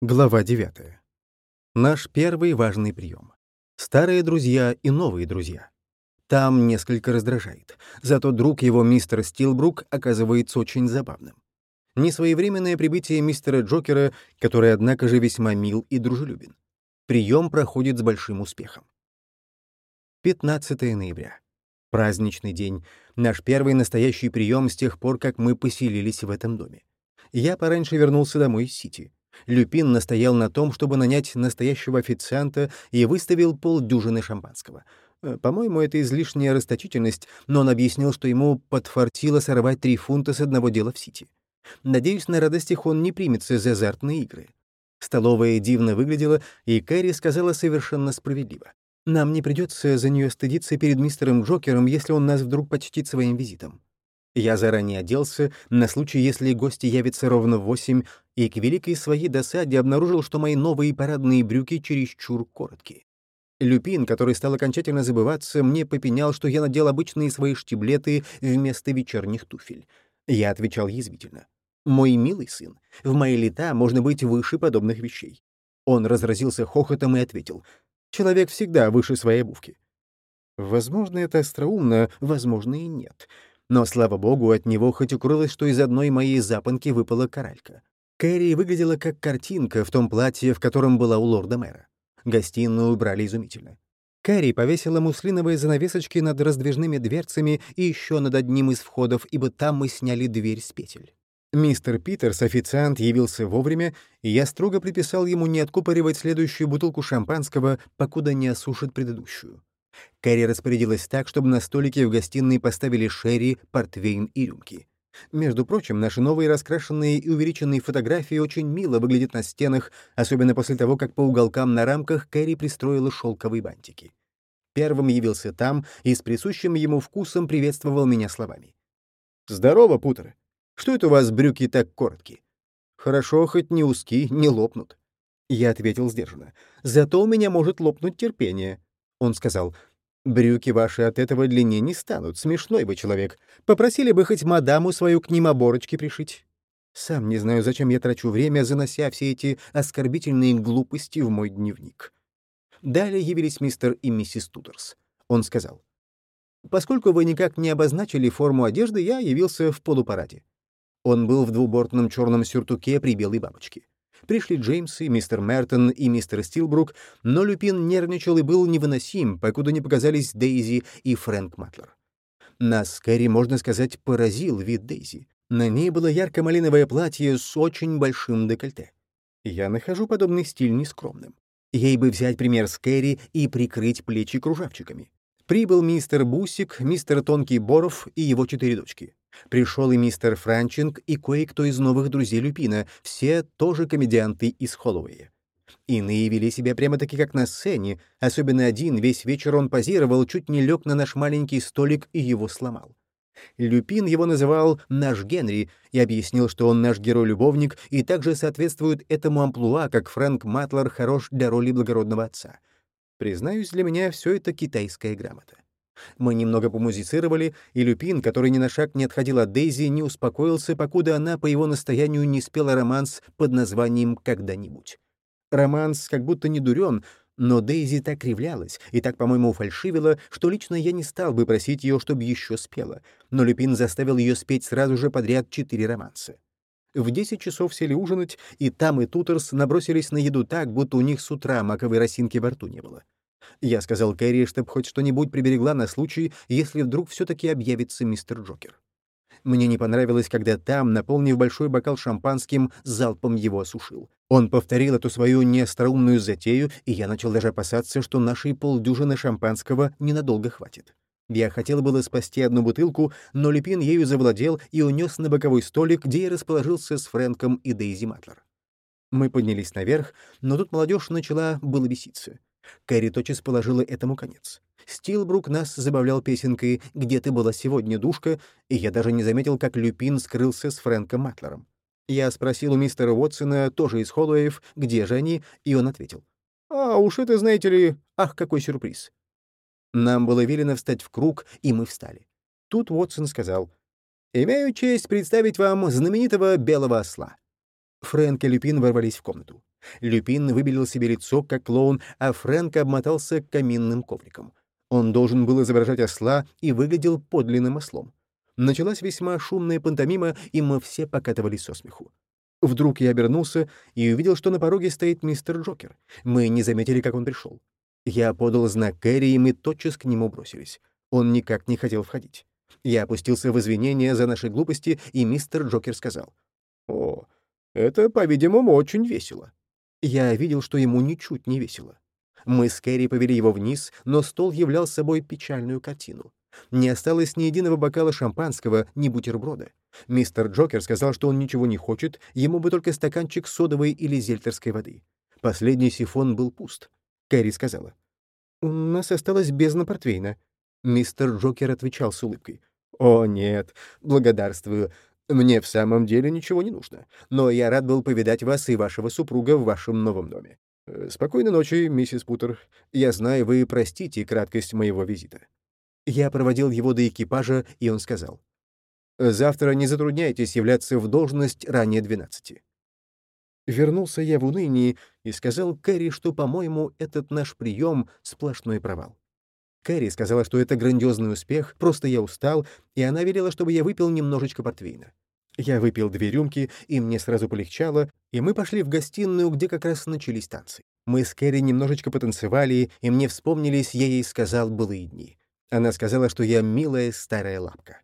Глава 9. Наш первый важный прием. Старые друзья и новые друзья. Там несколько раздражает. Зато друг его, мистер Стилбрук, оказывается очень забавным. Несвоевременное прибытие мистера Джокера, который, однако же, весьма мил и дружелюбен. Прием проходит с большим успехом. 15 ноября. Праздничный день. Наш первый настоящий прием с тех пор, как мы поселились в этом доме. Я пораньше вернулся домой из Сити. Люпин настоял на том, чтобы нанять настоящего официанта и выставил полдюжины шампанского. Э, по-моему, это излишняя расточительность, но он объяснил, что ему подфартило сорвать три фунта с одного дела в Сити. Надеюсь, на радостях он не примется за азартные игры. Столовая дивно выглядела, и Кэрри сказала совершенно справедливо. «Нам не придется за нее стыдиться перед мистером Джокером, если он нас вдруг почтит своим визитом». Я заранее оделся на случай, если гости явятся ровно в восемь, и к великой своей досаде обнаружил, что мои новые парадные брюки чересчур короткие. Люпин, который стал окончательно забываться, мне попенял, что я надел обычные свои штиблеты вместо вечерних туфель. Я отвечал язвительно. «Мой милый сын, в мои лета можно быть выше подобных вещей». Он разразился хохотом и ответил. «Человек всегда выше своей обувки». Возможно, это остроумно, возможно, и нет. Но, слава богу, от него хоть укрылось, что из одной моей запонки выпала коралька. Кэрри выглядела как картинка в том платье, в котором была у лорда-мэра. Гостиную убрали изумительно. Кэрри повесила муслиновые занавесочки над раздвижными дверцами и еще над одним из входов, ибо там мы сняли дверь с петель. Мистер Питерс, официант, явился вовремя, и я строго приписал ему не откупоривать следующую бутылку шампанского, покуда не осушит предыдущую. Кэрри распорядилась так, чтобы на столике в гостиной поставили шерри, портвейн и рюмки. Между прочим, наши новые раскрашенные и увеличенные фотографии очень мило выглядят на стенах, особенно после того, как по уголкам на рамках Кэрри пристроила шелковые бантики. Первым явился там и с присущим ему вкусом приветствовал меня словами. «Здорово, Путер. Что это у вас брюки так короткие? Хорошо, хоть не узкие, не лопнут». Я ответил сдержанно. «Зато у меня может лопнуть терпение». Он сказал, Брюки ваши от этого длиннее не станут. Смешной вы человек. Попросили бы хоть мадаму свою к ним оборочки пришить. Сам не знаю, зачем я трачу время, занося все эти оскорбительные глупости в мой дневник. Далее явились мистер и миссис Тудерс. Он сказал, «Поскольку вы никак не обозначили форму одежды, я явился в полупараде». Он был в двубортном черном сюртуке при белой бабочке. Пришли Джеймс и мистер Мертон и мистер Стилбрук, но Люпин нервничал и был невыносим, покуда не показались Дейзи и Фрэнк Матлер. Нас, скорее, можно сказать, поразил вид Дейзи. На ней было ярко-малиновое платье с очень большим декольте. Я нахожу подобный стиль нескромным. Ей бы взять пример с Кэрри и прикрыть плечи кружавчиками. Прибыл мистер Бусик, мистер Тонкий Боров и его четыре дочки. Пришел и мистер Франчинг, и кое-кто из новых друзей Люпина, все тоже комедианты из Холлоуэя. Иные вели себя прямо-таки как на сцене, особенно один, весь вечер он позировал, чуть не лег на наш маленький столик и его сломал. Люпин его называл «наш Генри» и объяснил, что он наш герой-любовник и также соответствует этому амплуа, как Фрэнк Матлер хорош для роли благородного отца. Признаюсь, для меня все это китайская грамота. Мы немного помузицировали, и Люпин, который ни на шаг не отходил от Дейзи, не успокоился, покуда она по его настоянию не спела романс под названием «Когда-нибудь». Романс как будто не дурен, но Дейзи так кривлялась и так, по-моему, фальшивила, что лично я не стал бы просить ее, чтобы еще спела, но Люпин заставил ее спеть сразу же подряд четыре романса. В десять часов сели ужинать, и там и Тутерс набросились на еду так, будто у них с утра маковой росинки во рту не было. Я сказал Кэрри, чтобы хоть что-нибудь приберегла на случай, если вдруг все-таки объявится мистер Джокер. Мне не понравилось, когда там, наполнив большой бокал шампанским, залпом его осушил. Он повторил эту свою неостроумную затею, и я начал даже опасаться, что нашей полдюжины шампанского ненадолго хватит. Я хотел было спасти одну бутылку, но Лепин ею завладел и унес на боковой столик, где я расположился с Фрэнком и Дейзи Матлер. Мы поднялись наверх, но тут молодежь начала было беситься. Кэрри тотчас положила этому конец. Стилбрук нас забавлял песенкой «Где ты была сегодня, душка?», и я даже не заметил, как Люпин скрылся с Фрэнком Матлером. Я спросил у мистера Уотсона, тоже из Холлоуэев, где же они, и он ответил. «А уж это, знаете ли, ах, какой сюрприз!» Нам было велено встать в круг, и мы встали. Тут Уотсон сказал, «Имею честь представить вам знаменитого белого осла». Фрэнк и Люпин ворвались в комнату. Люпин выбелил себе лицо, как клоун, а Фрэнк обмотался каминным ковриком. Он должен был изображать осла и выглядел подлинным ослом. Началась весьма шумная пантомима, и мы все покатывались со смеху. Вдруг я обернулся и увидел, что на пороге стоит мистер Джокер. Мы не заметили, как он пришел. Я подал знак Кэрри, и мы тотчас к нему бросились. Он никак не хотел входить. Я опустился в извинения за наши глупости, и мистер Джокер сказал. «О, это, по-видимому, очень весело». Я видел, что ему ничуть не весело. Мы с Кэрри повели его вниз, но стол являл собой печальную картину. Не осталось ни единого бокала шампанского, ни бутерброда. Мистер Джокер сказал, что он ничего не хочет, ему бы только стаканчик содовой или зельтерской воды. Последний сифон был пуст. Кэрри сказала. «У нас осталось бездна портвейна». Мистер Джокер отвечал с улыбкой. «О, нет, благодарствую. Мне в самом деле ничего не нужно. Но я рад был повидать вас и вашего супруга в вашем новом доме. Э, спокойной ночи, миссис Путер. Я знаю, вы простите краткость моего визита». Я проводил его до экипажа, и он сказал. «Завтра не затрудняйтесь являться в должность ранее двенадцати». Вернулся я в унынии и сказал Кэрри, что, по-моему, этот наш прием — сплошной провал. Кэрри сказала, что это грандиозный успех, просто я устал, и она велела, чтобы я выпил немножечко портвейна. Я выпил две рюмки, и мне сразу полегчало, и мы пошли в гостиную, где как раз начались танцы. Мы с Кэрри немножечко потанцевали, и мне вспомнились, я ей сказал былые дни. Она сказала, что я милая старая лапка.